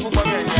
Efue,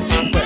São Paulo.